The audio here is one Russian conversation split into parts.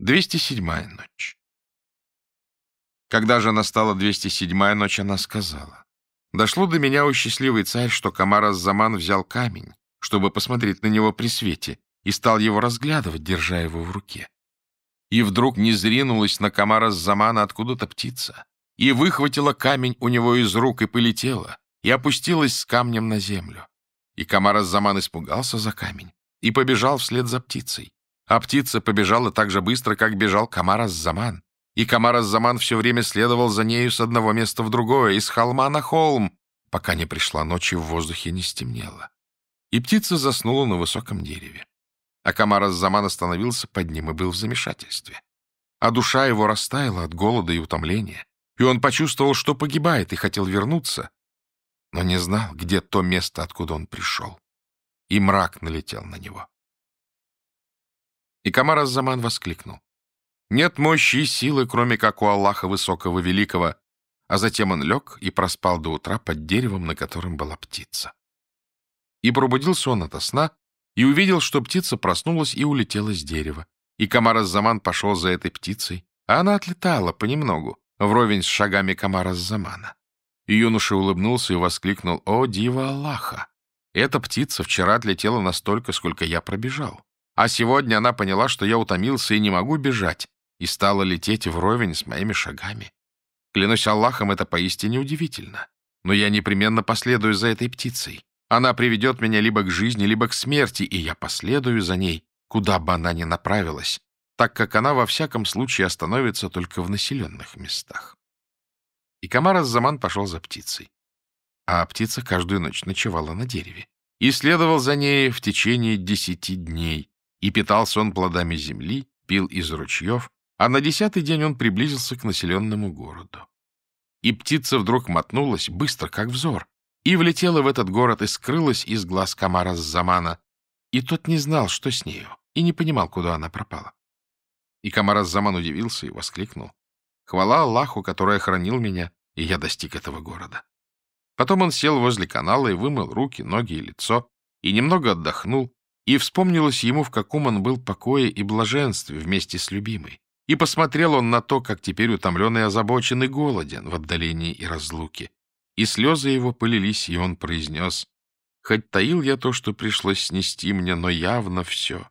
207-я ночь. Когда же настала 207-я ночь, она сказала. «Дошло до меня, у счастливый царь, что комар Азаман взял камень, чтобы посмотреть на него при свете, и стал его разглядывать, держа его в руке. И вдруг не зринулась на комара Замана откуда-то птица, и выхватила камень у него из рук и полетела, и опустилась с камнем на землю. И комар Заман испугался за камень и побежал вслед за птицей. А птица побежала так же быстро, как бежал комар Аззаман. И комар Аззаман все время следовал за нею с одного места в другое, из холма на холм, пока не пришла ночь и в воздухе не стемнело. И птица заснула на высоком дереве. А комар Аззаман остановился под ним и был в замешательстве. А душа его растаяла от голода и утомления. И он почувствовал, что погибает, и хотел вернуться, но не знал, где то место, откуда он пришел. И мрак налетел на него. И Камар Аззаман воскликнул. «Нет мощи и силы, кроме как у Аллаха Высокого Великого». А затем он лег и проспал до утра под деревом, на котором была птица. И пробудился он ото сна, и увидел, что птица проснулась и улетела с дерева. И Камар Аззаман пошел за этой птицей, а она отлетала понемногу, вровень с шагами Камара Замана. И юноша улыбнулся и воскликнул «О, дива Аллаха! Эта птица вчера отлетела настолько, сколько я пробежал. А сегодня она поняла, что я утомился и не могу бежать, и стала лететь вровень с моими шагами. Клянусь Аллахом, это поистине удивительно. Но я непременно последую за этой птицей. Она приведет меня либо к жизни, либо к смерти, и я последую за ней, куда бы она ни направилась, так как она во всяком случае остановится только в населенных местах. И Камар Заман пошел за птицей. А птица каждую ночь ночевала на дереве и следовал за ней в течение десяти дней, и питался он плодами земли, пил из ручьев, а на десятый день он приблизился к населенному городу. И птица вдруг мотнулась, быстро, как взор, и влетела в этот город и скрылась из глаз комара Замана, и тот не знал, что с нею, и не понимал, куда она пропала. И комар Заман удивился и воскликнул. «Хвала Аллаху, который хранил меня, и я достиг этого города». Потом он сел возле канала и вымыл руки, ноги и лицо, и немного отдохнул, и вспомнилось ему, в каком он был покое и блаженстве вместе с любимой. И посмотрел он на то, как теперь утомленный озабочен и голоден в отдалении и разлуке. И слезы его полились, и он произнес, «Хоть таил я то, что пришлось снести мне, но явно все.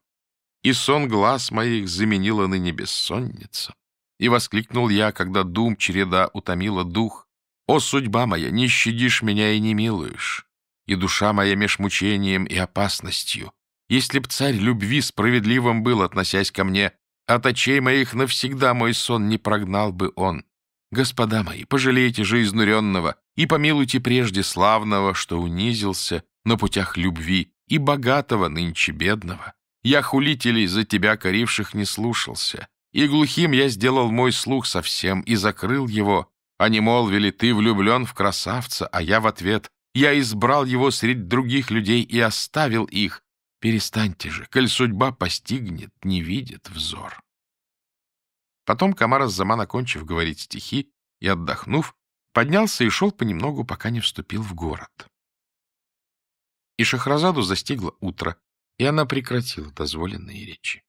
И сон глаз моих заменила ныне бессонница». И воскликнул я, когда дум череда утомила дух, «О, судьба моя, не щадишь меня и не милуешь, и душа моя меж мучением и опасностью, если б царь любви справедливым был, относясь ко мне, от очей моих навсегда мой сон не прогнал бы он. Господа мои, пожалейте же изнуренного и помилуйте прежде славного, что унизился на путях любви, и богатого, нынче бедного. Я хулителей за тебя, коривших, не слушался, и глухим я сделал мой слух совсем и закрыл его. Они молвили, ты влюблен в красавца, а я в ответ, я избрал его среди других людей и оставил их, Перестаньте же, коль судьба постигнет, не видит взор. Потом Камара Заман, окончив говорить стихи и отдохнув, поднялся и шел понемногу, пока не вступил в город. И Шахразаду застигло утро, и она прекратила дозволенные речи.